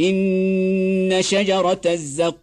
إن شجرة الزقوم